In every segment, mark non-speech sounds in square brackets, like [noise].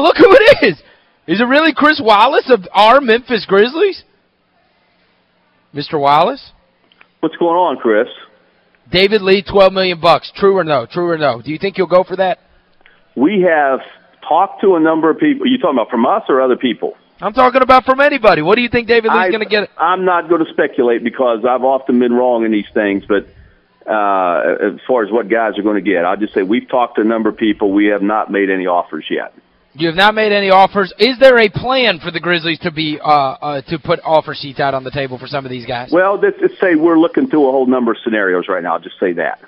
Oh, [laughs] look who it is. Is it really Chris Wallace of our Memphis Grizzlies? Mr. Wallace? What's going on, Chris? David Lee, 12 million bucks. True or no? True or no? Do you think you'll go for that? We have talked to a number of people. You talking about from us or other people? I'm talking about from anybody. What do you think David Lee's going to get? I'm not going to speculate because I've often been wrong in these things, but uh, as far as what guys are going to get, I'll just say we've talked to a number of people. We have not made any offers yet. You have not made any offers. Is there a plan for the Grizzlies to be uh, uh, to put offer sheets out on the table for some of these guys? Well, let's, say we're looking through a whole number of scenarios right now. I'll just say that.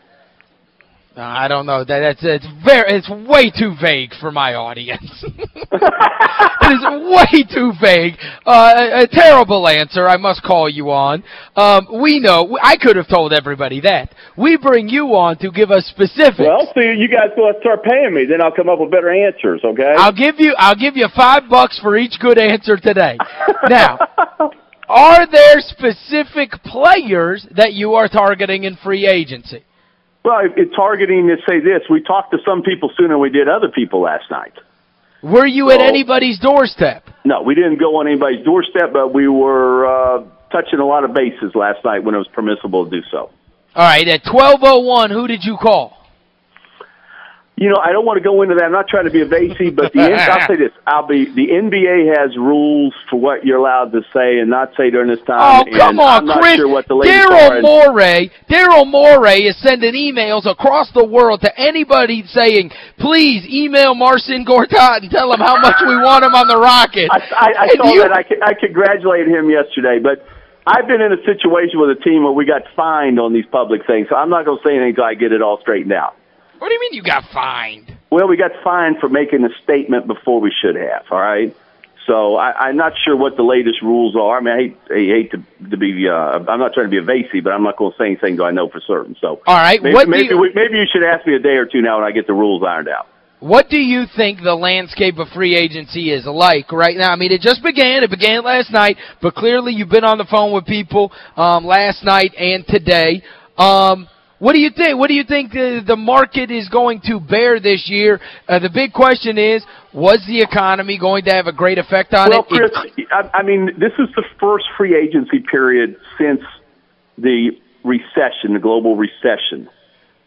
I don't know. That, that's it's very it's way too vague for my audience. [laughs] it is way too vague. Uh, a, a, terrible answer I must call you on. Um, we know. I could have told everybody that. We bring you on to give us specifics. Well, see, you guys go start paying me. Then I'll come up with better answers, okay? I'll give you I'll give you 5 bucks for each good answer today. now, [laughs] are there specific players that you are targeting in free agency? Well, it's targeting to say this. We talked to some people sooner than we did other people last night. Were you so, at anybody's doorstep? No, we didn't go on anybody's doorstep, but we were uh, touching a lot of bases last night when it was permissible to do so. All right, at 12.01, who did you call? You know, I don't want to go into that. I'm not trying to be evasive, but the I'll say this: I'll be the NBA has rules for what you're allowed to say and not say during this time. Oh, come on, Chris! Sure Daryl Morey, Daryl Morey is sending emails across the world to anybody saying, "Please email Marcin Gortat and tell him how much we want him on the Rockets." I, I, I saw you, that. I, I congratulated him yesterday, but. I've been in a situation with a team where we got fined on these public things, so I'm not going to say anything until I get it all straightened out. What do you mean you got fined? Well, we got fined for making a statement before we should have, all right? So I, I'm not sure what the latest rules are. I mean, I hate, I hate to, to be, uh, I'm not trying to be evasive, but I'm not going to say anything do I know for certain. So all right, maybe, what maybe, you, we, maybe you should ask me a day or two now when I get the rules ironed out. What do you think the landscape of free agency is like right now? I mean, it just began. It began last night, but clearly you've been on the phone with people um, last night and today. Um, what do you think? What do you think the, the market is going to bear this year? Uh, the big question is, was the economy going to have a great effect on well, it? Chris, I, I mean, this is the first free agency period since the recession, the global recession,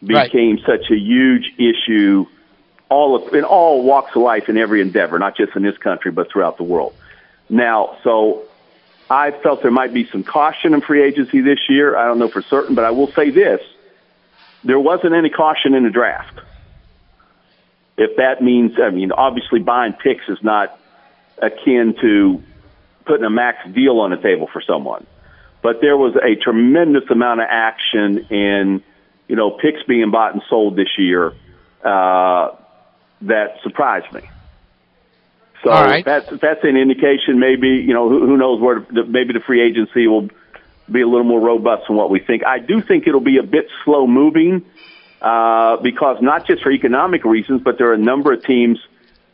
became right. such a huge issue all of, in all walks of life in every endeavor, not just in this country, but throughout the world. Now, so I felt there might be some caution in free agency this year. I don't know for certain, but I will say this – there wasn't any caution in the draft. If that means, I mean, obviously buying picks is not akin to putting a max deal on the table for someone. But there was a tremendous amount of action in, you know, picks being bought and sold this year uh, that surprised me. So right. that's that's an indication. Maybe you know who, who knows where the, maybe the free agency will be a little more robust than what we think. I do think it'll be a bit slow moving uh, because not just for economic reasons, but there are a number of teams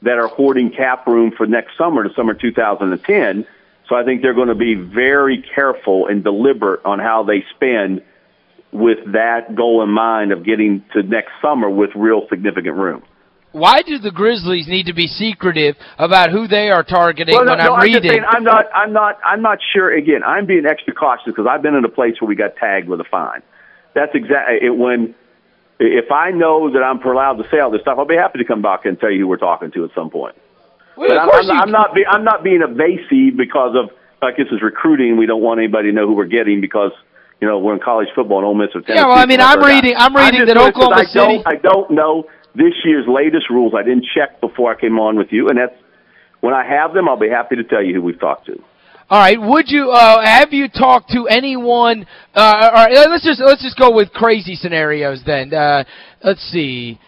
that are hoarding cap room for next summer to summer 2010. So I think they're going to be very careful and deliberate on how they spend with that goal in mind of getting to next summer with real significant room why do the Grizzlies need to be secretive about who they are targeting well, no, when no, I'm, I'm reading? Saying, I'm not I'm not I'm not sure again. I'm being extra cautious because I've been in a place where we got tagged with a fine. That's exactly eh, it when if I know that I'm allowed to say all this stuff, I'll be happy to come back and tell you who we're talking to at some point. Well, but I'm, I'm, I'm, not be, I'm not being evasive because of like this is recruiting. We don't want anybody to know who we're getting because you know we're in college football and Ole Miss or Tennessee. Yeah, well, I mean, I'm reading I'm reading that Oklahoma I City. Don't, I don't know this year's latest rules. I didn't check before I came on with you, and that's when I have them, I'll be happy to tell you who we've talked to. All right. Would you uh, have you talked to anyone? Uh, all right. Let's just let's just go with crazy scenarios then. Uh, let's see.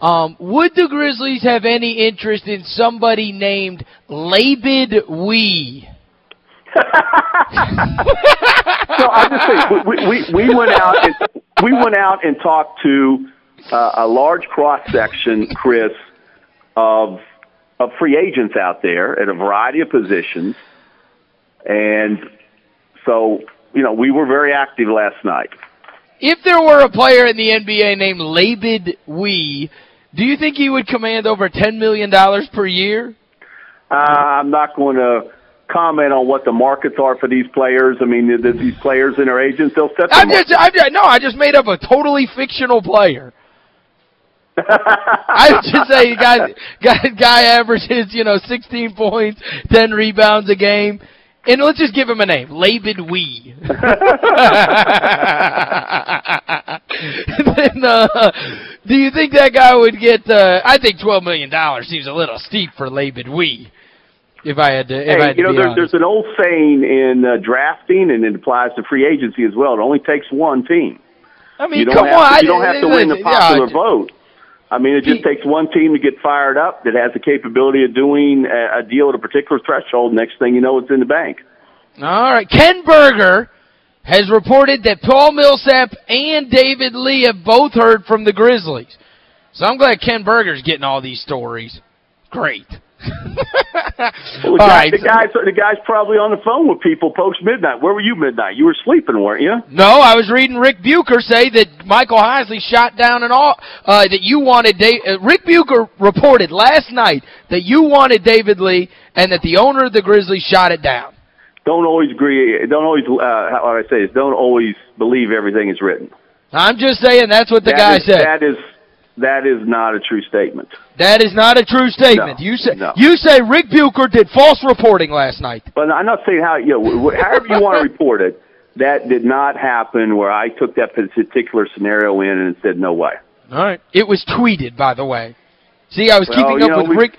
Um, would the Grizzlies have any interest in somebody named Labid Wee? [laughs] so I'm just say we, we we went out and we went out and talked to uh, a large cross section, Chris, of of free agents out there at a variety of positions, and so you know we were very active last night. If there were a player in the NBA named Labid Wee, do you think he would command over $10 million per year? Uh, I'm not going to comment on what the markets are for these players. I mean, the, the, these players and their agents, they'll set I'm just, I'm just, no, I just made up a totally fictional player. [laughs] I would just say guy, guy, guy averages, you know, 16 points, 10 rebounds a game. And let's just give him a name, Laban Wee. [laughs] then, uh, do you think that guy would get, uh, I think $12 million seems a little steep for Laban Wee. If I had to, if hey, I had you know, there's, there's an old saying in uh, drafting, and it applies to free agency as well. It only takes one team. I mean, you come on. To, you don't have to win the popular yeah, vote. I mean, it just takes one team to get fired up that has the capability of doing a, deal at a particular threshold. Next thing you know, it's in the bank. All right. Ken Berger has reported that Paul Millsap and David Lee have both heard from the Grizzlies. So I'm glad Ken Berger's getting all these stories. Great. Well, the, guy, right. the guy's the guy's probably on the phone with people post midnight. Where were you midnight? You were sleeping, weren't you? No, I was reading Rick Bucher say that Michael Heisley shot down and all uh, that you wanted Dave, uh, Rick Bucher reported last night that you wanted David Lee and that the owner of the Grizzlies shot it down. Don't always agree. Don't always uh, how I say is don't always believe everything is written. I'm just saying that's what the that guy is, said. That is that is not a true statement. That is not a true statement. No, you say no. you say Rick Bucher did false reporting last night. But I'm not saying how you know however you want to [laughs] report it. That did not happen where I took that particular scenario in and said no way. All right. It was tweeted by the way. See, I was well, keeping up know, with Rick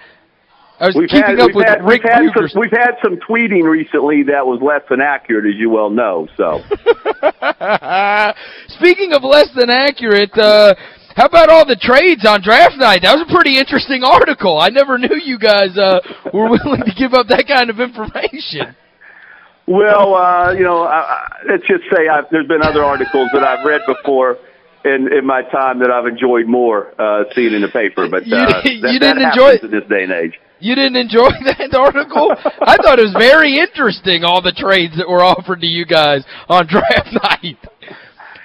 I was we've keeping had, up with had, Rick we've had, Bucher. some, we've had some tweeting recently that was less than accurate, as you well know. So, [laughs] Speaking of less than accurate, uh, how about all the trades on draft night? That was a pretty interesting article. I never knew you guys uh, were willing to give up that kind of information. [laughs] Well, uh, you know, I, let's just say I've, there's been other articles that I've read before in, in my time that I've enjoyed more uh, seeing in the paper. But uh, you, that, you didn't enjoy in this day and age. You didn't enjoy [laughs] that article? I thought it was very interesting, all the trades that were offered to you guys on draft [laughs] night.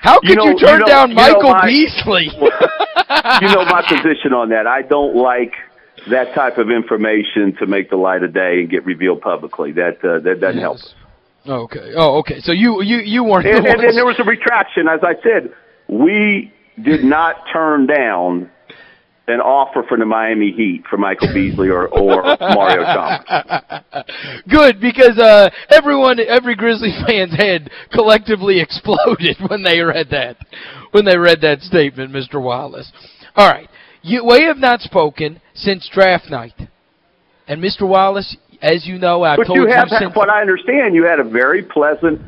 How could you, know, you turn you know, down Michael my, Beasley? [laughs] you know my position on that. I don't like that type of information to make the light of day and get revealed publicly. That uh, that doesn't yes. help us. Okay. Oh, okay. So you you you weren't and, the and, and there was a retraction. As I said, we did not turn down an offer from the Miami Heat for Michael Beasley or, or [laughs] Mario Chalmers. Good, because uh, everyone, every Grizzly fan's head collectively [laughs] exploded when they read that, when they read that statement, Mr. Wallace. All right, you, we have not spoken since draft night. And Mr. Wallace, as you know, I've but told you, have, you since... what I understand, you had a very pleasant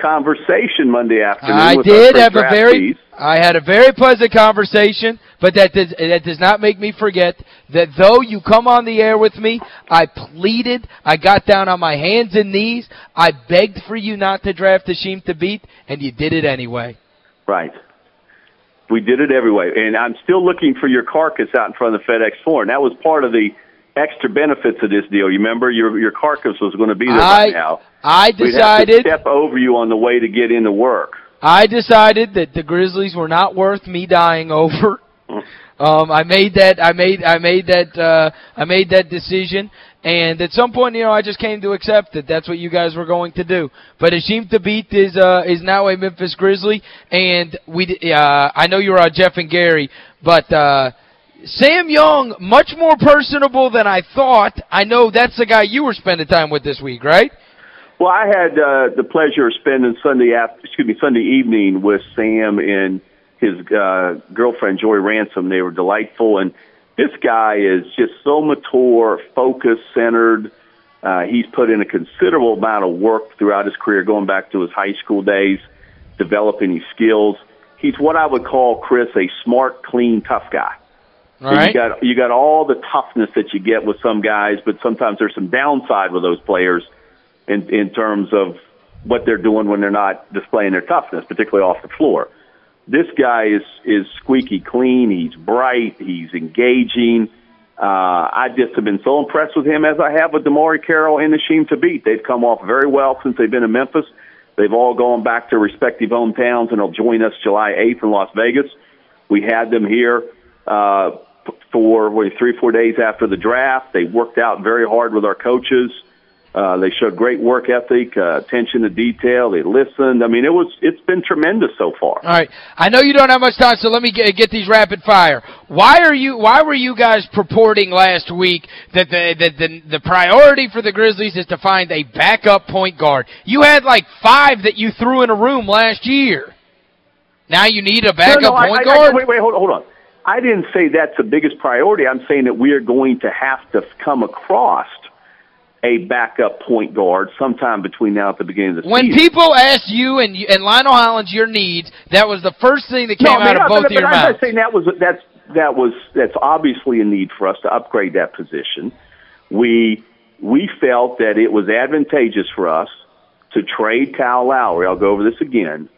conversation Monday afternoon I did have a very... Piece. I had a very pleasant conversation, but that does, that does not make me forget that though you come on the air with me, I pleaded, I got down on my hands and knees, I begged for you not to draft Hasheem Thabeet, and you did it anyway. Right. We did it every And I'm still looking for your carcass out in front of the FedEx Forum. That was part of the extra benefits of this deal. You remember your your carcass was going to be there I, right now. I decided to step over you on the way to get into work. I decided that the Grizzlies were not worth me dying over. [laughs] Um, I made that I made I made that uh, I made that decision and at some point, you know, I just came to accept that that's what you guys were going to do. But Hasheem Thabeet is uh, is now a Memphis Grizzly and we uh, I know you were on Jeff and Gary, but uh, Sam Young much more personable than I thought. I know that's the guy you were spending time with this week, right? Well, I had uh, the pleasure of spending Sunday after, excuse me, Sunday evening with Sam and his uh, girlfriend Joy Ransom. They were delightful, and this guy is just so mature, focused, centered. Uh, he's put in a considerable amount of work throughout his career, going back to his high school days, developing his skills. He's what I would call Chris a smart, clean, tough guy. All right. You got you got all the toughness that you get with some guys, but sometimes there's some downside with those players in in terms of what they're doing when they're not displaying their toughness, particularly off the floor. This guy is is squeaky clean. He's bright. He's engaging. Uh, I just have been so impressed with him as I have with DeMarre Carroll and Hasheem Thabeet. They've come off very well since they've been in Memphis. They've all gone back to respective hometowns and they'll join us July 8th in Las Vegas. We had them here uh, for what, three four days after the draft. They worked out very hard with our coaches. Uh, they showed great work ethic, uh, attention to detail. They listened. I mean, it was it's been tremendous so far. All right. I know you don't have much time, so let me get, get these rapid fire. Why are you why were you guys purporting last week that the that the the priority for the Grizzlies is to find a backup point guard? You had like five that you threw in a room last year. Now you need a backup no, no, point I, guard? I, wait, wait, hold, hold on. I didn't say that's the biggest priority. I'm saying that we are going to have to come across a backup point guard sometime between now and the beginning of the when season. When people asked you and and Lionel Hollins your needs, that was the first thing that came no, out of both but, of your but mouths. I'm not saying that was that's that was that's obviously a need for us to upgrade that position. We we felt that it was advantageous for us to trade Kyle Lowry. I'll go over this again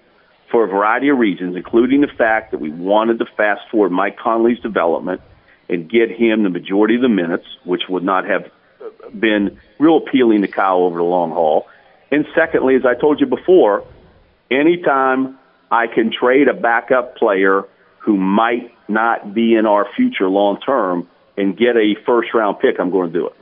for a variety of reasons, including the fact that we wanted to fast forward Mike Conley's development and get him the majority of the minutes, which would not have been real appealing to Kyle over the long haul. And secondly, as I told you before, anytime I can trade a backup player who might not be in our future long term and get a first round pick, I'm going to do it.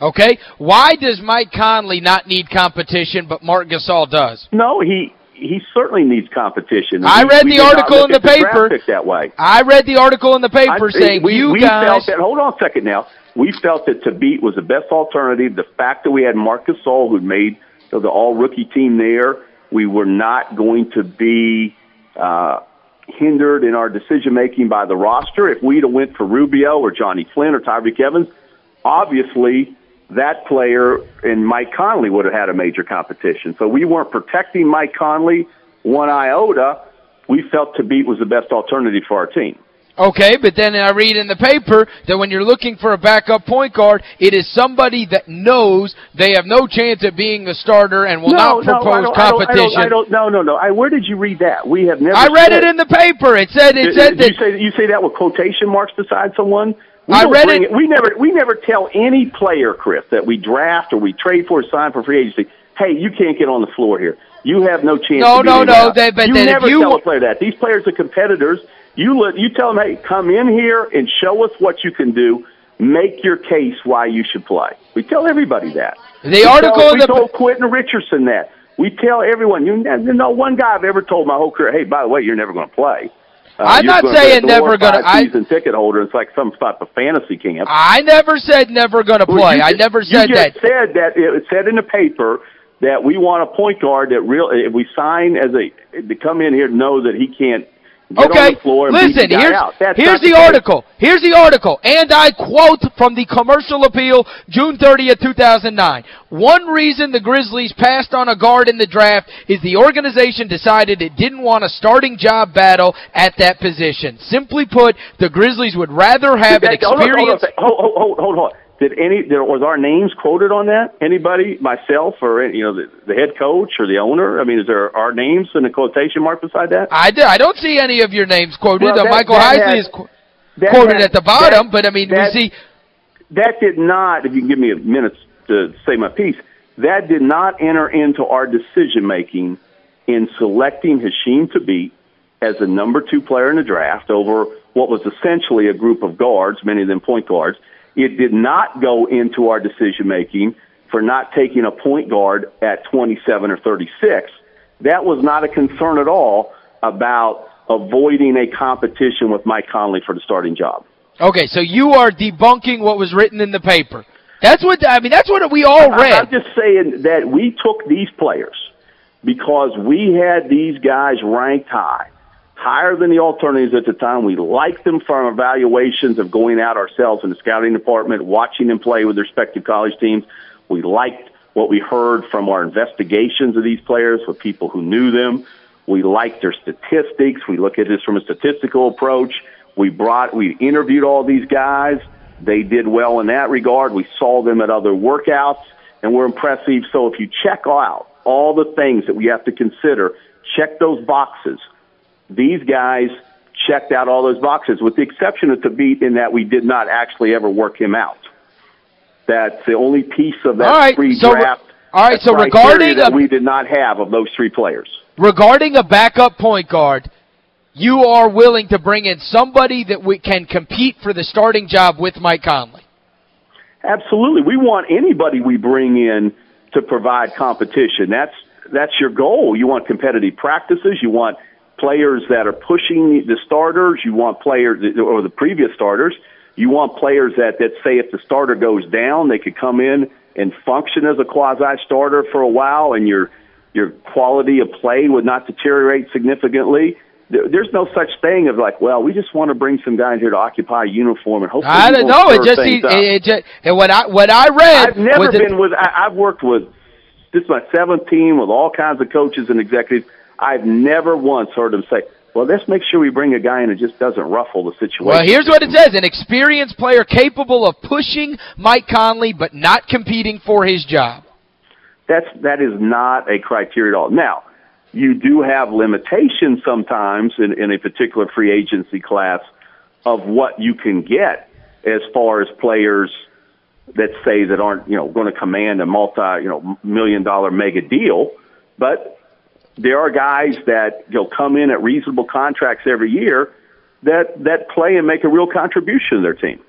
Okay. Why does Mike Conley not need competition, but Marc Gasol does? No, he he certainly needs competition. I read the article in the paper. that way. I read the article in the paper I, saying we, you we guys. Felt that, hold on a second now. We felt that Thabeet was the best alternative. The fact that we had Marcus Gasol, who made the all rookie team there, we were not going to be uh, hindered in our decision making by the roster. If we'd have went for Rubio or Johnny Flynn or Tyreke Evans, obviously that player and Mike Conley would have had a major competition. So we weren't protecting Mike Conley one iota. We felt Thabeet was the best alternative for our team. Okay, but then I read in the paper that when you're looking for a backup point guard, it is somebody that knows they have no chance at being the starter and will no, not propose no, competition. I don't, I don't, no, no, no. I, where did you read that? We have never I read it in the paper. It said it did, said did that you say you say that with quotation marks beside someone? We I read it, it. We never we never tell any player, Chris, that we draft or we trade for, sign for free agency. Hey, you can't get on the floor here. You have no chance. No, no, no. They, but you then never if you tell a player that. These players are competitors. You let you tell them, hey, come in here and show us what you can do. Make your case why you should play. We tell everybody that. The we article tell, we the told Quentin Richardson that. We tell everyone. You know, one guy I've ever told my whole career, hey, by the way, you're never going to play. Uh, I'm not saying never going to. I season ticket holder. It's like some type of fantasy camp. I never said never going to play. Well, I never said that. Said that it said in the paper that we want a point guard that real if we sign as a to come in here know that he can't Get okay, listen, here's, here's the, the article. Here's the article. And I quote from the commercial appeal, June 30th, 2009. One reason the Grizzlies passed on a guard in the draft is the organization decided it didn't want a starting job battle at that position. Simply put, the Grizzlies would rather have an experience... Hold, hold, hold, hold, hold. Did any there was our names quoted on that? Anybody, myself, or you know the, the head coach or the owner? I mean, is there our names in a quotation mark beside that? I do, I don't see any of your names quoted. Well, that, Michael that Heisley has, is qu quoted at the bottom, that, but I mean, that, we see that did not. If you can give me a minute to say my piece, that did not enter into our decision making in selecting Hasheem Thabeet as the number two player in the draft over what was essentially a group of guards, many of them point guards it did not go into our decision making for not taking a point guard at 27 or 36. That was not a concern at all about avoiding a competition with Mike Conley for the starting job. Okay, so you are debunking what was written in the paper. That's what I mean, that's what we all read. I'm just saying that we took these players because we had these guys ranked high higher than the alternatives at the time. We liked them from evaluations of going out ourselves in the scouting department, watching them play with respective college teams. We liked what we heard from our investigations of these players with people who knew them. We liked their statistics. We look at this from a statistical approach. We brought, we interviewed all these guys. They did well in that regard. We saw them at other workouts and we're impressive. So if you check out all the things that we have to consider, check those boxes these guys checked out all those boxes, with the exception of Thabeet in that we did not actually ever work him out. That's the only piece of that right, pre-draft. So, all right, so regarding that we did not have of those three players. Regarding a backup point guard, you are willing to bring in somebody that we can compete for the starting job with Mike Conley. Absolutely. We want anybody we bring in to provide competition. That's that's your goal. You want competitive practices. You want players that are pushing the starters. You want players or the previous starters. You want players that that say if the starter goes down, they could come in and function as a quasi starter for a while, and your your quality of play would not deteriorate significantly there's no such thing of like, well, we just want to bring some guys here to occupy a uniform and hopefully. I don't know. It just seems, it, just and what I what I read. I've never been with. I, I've worked with. This is my seventh team with all kinds of coaches and executives. I've never once heard them say, well, let's make sure we bring a guy in that just doesn't ruffle the situation. Well, here's what it says. An experienced player capable of pushing Mike Conley but not competing for his job. That's, that is not a criteria at all. Now, you do have limitations sometimes in, in a particular free agency class of what you can get as far as players that say that aren't you know going to command a multi you know million dollar mega deal, but there are guys that you know come in at reasonable contracts every year that that play and make a real contribution to their team.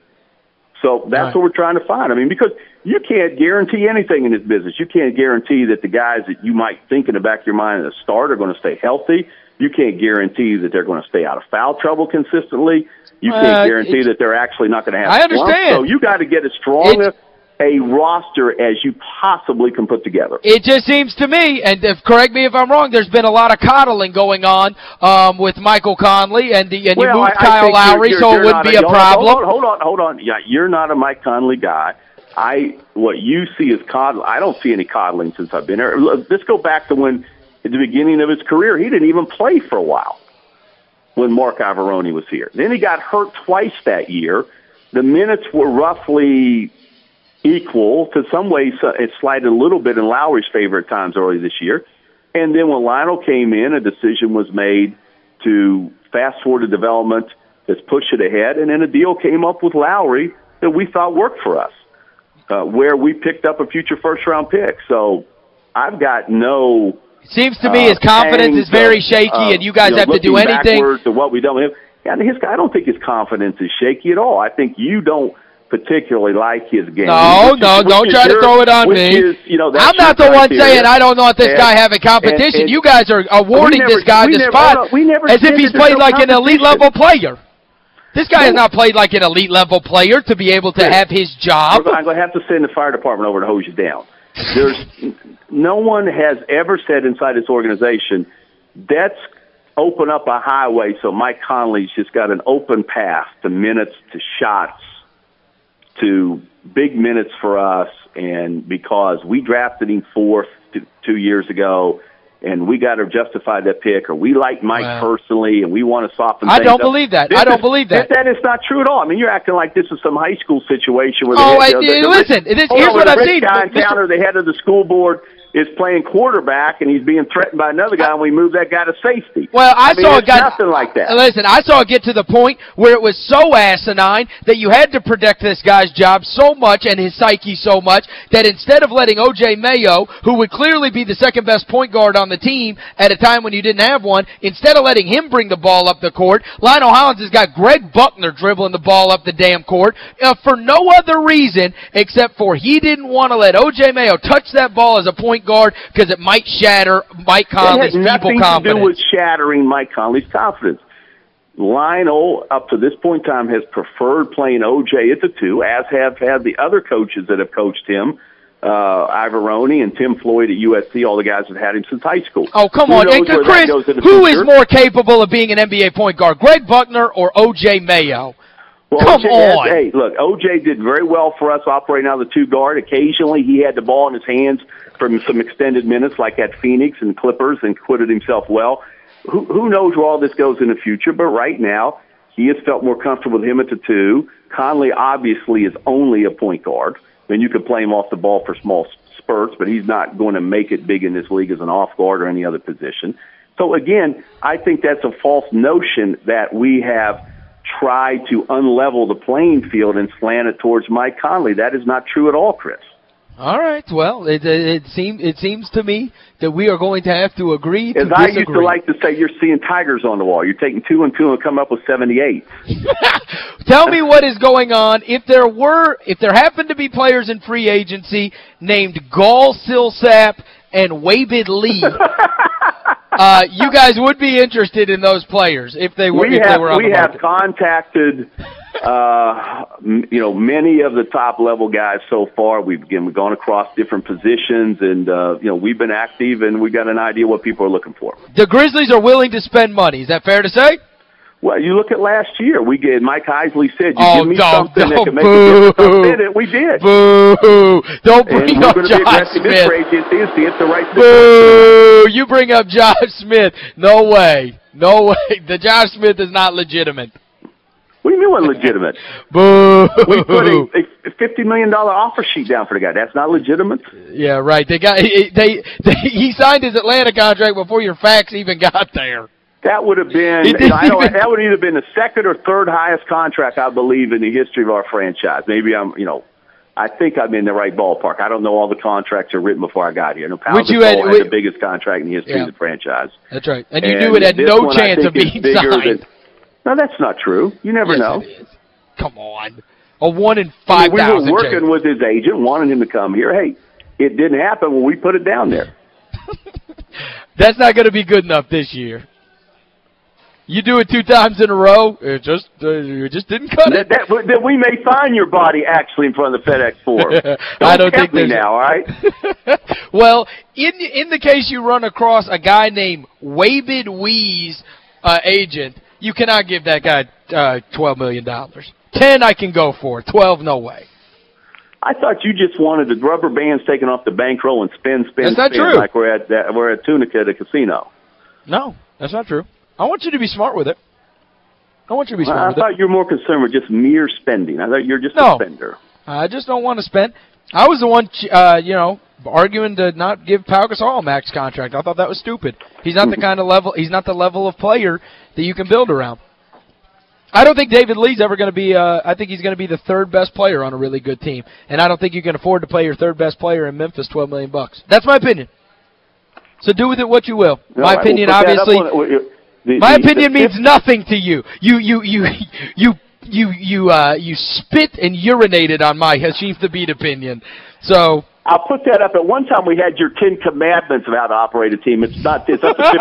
So that's right. what we're trying to find. I mean, because you can't guarantee anything in this business. You can't guarantee that the guys that you might think in the back of your mind at the start are going to stay healthy. You can't guarantee that they're going to stay out of foul trouble consistently. You can't guarantee that they're actually not going to have. I understand. So you got to get as strong a, a roster as you possibly can put together. It just seems to me, and if, correct me if I'm wrong, there's been a lot of coddling going on um, with Michael Conley, and, the, and well, you moved I, Kyle I Lowry, you're, so you're it wouldn't be a, a problem. Hold on, hold on, hold on. Yeah, you're not a Mike Conley guy. I what you see is coddling. I don't see any coddling since I've been here. Let's go back to when at the beginning of his career he didn't even play for a while when Marc Iavaroni was here. Then he got hurt twice that year. The minutes were roughly equal. To some ways, uh, it slid a little bit in Lowry's favor at times early this year. And then when Lionel came in, a decision was made to fast forward the development, let's push it ahead, and then a deal came up with Lowry that we thought worked for us uh, where we picked up a future first round pick. So I've got no. It seems to me uh, his confidence is very shaky, uh, and you guys you know, have to do anything. to what we with him. Yeah, his, I don't think his confidence is shaky at all. I think you don't particularly like his game. No, no, is, don't try your, to throw it on me. Is, you know, I'm not the one saying I don't want this and, guy having competition. And, and, you guys are awarding never, this guy the never, spot as if he's played no like an elite level player. This guy has not played like an elite level player to be able to have his job. I'm going to have to send the fire department over to hose you down. There's no one has ever said inside this organization, let's open up a highway so Mike Conley's just got an open path to minutes, to shots, to big minutes for us. And because we drafted him fourth two years ago, and we got to justify that pick, or we like Mike wow. personally, and we want to soften. I don't up. believe that. This I don't is, believe that. That is not true at all. I mean, you're acting like this is some high school situation where. Oh, I, you know, the, the listen. Rich, it is, here's what I've seen. Guy encounter the head of the school board is playing quarterback and he's being threatened by another guy and we move that guy to safety. Well, I, I mean, saw it got nothing like that. Listen, I saw it get to the point where it was so asinine that you had to protect this guy's job so much and his psyche so much that instead of letting O.J. Mayo, who would clearly be the second best point guard on the team at a time when you didn't have one, instead of letting him bring the ball up the court, Lionel Hollins has got Greg Buckner dribbling the ball up the damn court uh, for no other reason except for he didn't want to let O.J. Mayo touch that ball as a point guard because it might shatter Mike Conley's people confidence. It has nothing to do with shattering Mike Conley's confidence. Lionel, up to this point in time, has preferred playing OJ at the two, as have had the other coaches that have coached him, uh, Iavaroni and Tim Floyd at USC, all the guys that had him since high school. Oh, come who on. And Chris, who is more capable of being an NBA point guard, Greg Buckner or OJ Mayo? Well, Come OJ on. Had, hey, look, OJ did very well for us operating out of the two guard. Occasionally he had the ball in his hands from some extended minutes like at Phoenix and Clippers and acquitted himself well. Who, who knows where all this goes in the future, but right now he has felt more comfortable with him at the two. Conley obviously is only a point guard. I mean, you could play him off the ball for small spurts, but he's not going to make it big in this league as an off guard or any other position. So again, I think that's a false notion that we have tried to unlevel the playing field and slant it towards Mike Conley. That is not true at all, Chris. All right. Well, it it, it seems it seems to me that we are going to have to agree to As disagree. I used to like to say, you're seeing tigers on the wall. You're taking two and two and come up with 78. [laughs] Tell me what is going on. If there were, if there happened to be players in free agency named Gall Silsap and Waybid Lee, [laughs] [laughs] uh, you guys would be interested in those players if they were, we if have, they were on we have contacted, uh, m- you know, many of the top level guys so far. We've again we've gone across different positions, and uh, you know we've been active, and we've got an idea what people are looking for. The Grizzlies are willing to spend money. Is that fair to say? Well, you look at last year. We did. Mike Heisley said, "You Oh, give me don't- something that don't can make a difference." Boo. did it. We did. Boo! Don't And bring we're up Josh Smith. agency and see if the right Boo! You bring up Josh Smith. No way. No way. [laughs] The Josh Smith is not legitimate. What do you mean, what legitimate? [laughs] Boo! We put a, a fifty million dollar offer sheet down for the guy. That's not legitimate. Yeah, right. They got [laughs] he- they, they he signed his Atlanta contract before your fax even got there. That would have been I don't, that would either been the second or third highest contract I believe in the history of our franchise. Maybe I'm you know I think I'm in the right ballpark. I don't know all the contracts are written before I got here. No, Which you had- had, the biggest contract in the history Yeah. of the franchise. That's right. And you And knew it had no one, chance of being signed. than- no, that's not true. You never yes, know. Come on. A one in I mean, 5,000 we were working with his agent, wanting him to come here. Hey, it didn't happen when we put it down there. [laughs] That's not going to be good enough this year. You do it two times in a row, it just uh, it just didn't cut That, it. that, that we may find your body actually in front of the FedEx [laughs] Forum. I don't think me there's- now, all right? [laughs] well, in in the case you run across a guy named Waybid Wee's uh, agent, you cannot give that guy uh, 12 million. dollars. 10 I can go for. 12 no way. I thought you just wanted the rubber bands taken off the bankroll and spin, spin, That's not spin true. like we're at that, we're at Tunica at a casino. No, that's not true. I want you to be smart with it. I want you to be smart I, I with it. thought you were more concerned with just mere spending. I thought you're just No. a spender. I just don't want to spend. I was the one, uh, you know, arguing to not give Pau Gasol a max contract. I thought that was stupid. He's not the [laughs] kind of level he's not the level of player that you can build around. I don't think David Lee's ever going to be uh, I think he's going to be the third best player on a really good team. And I don't think you can afford to play your third best player in Memphis 12 million bucks. That's my opinion. So do with it what you will. All my opinion we'll put that up obviously the- my the- opinion the means nothing to you. You you you [laughs] you you you uh you spit and urinated on my Hasheem Thabeet opinion. So I'll put that up. At one time, we had your Ten Commandments of how to operate a team. It's not. It's up to 55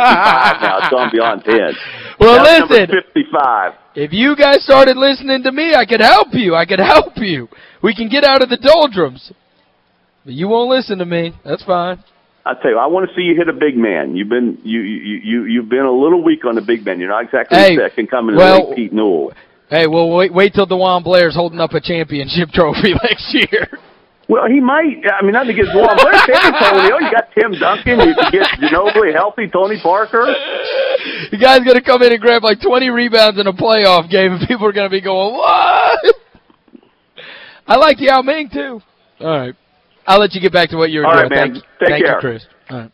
now. It's gone beyond 10. [laughs] Well, number listen. 55. if you guys started listening to me, I could help you. I could help you. We can get out of the doldrums. But you won't listen to me. That's fine. I tell you, I want to see you hit a big man. You've been you you you you've been a little weak on the big man. You're not exactly Hey, the second coming well- to late Pete Newell. Hey, well, wait, wait till DeJuan Blair's holding up a championship [laughs] trophy [laughs] next year. Well, he might. I mean, nothing against Juan Blair. San Antonio, [laughs] you got Tim Duncan. You can get Ginobili healthy. Tony Parker. The guy's going to come in and grab like 20 rebounds in a playoff game, and people are going to be going, what? I like Yao Ming, too. All right. I'll let you get back to what you were All doing. right, man. Thank, Take thank care. you, Chris. All right.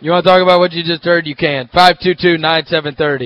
You want to talk about what you just heard? You can. 522-9730.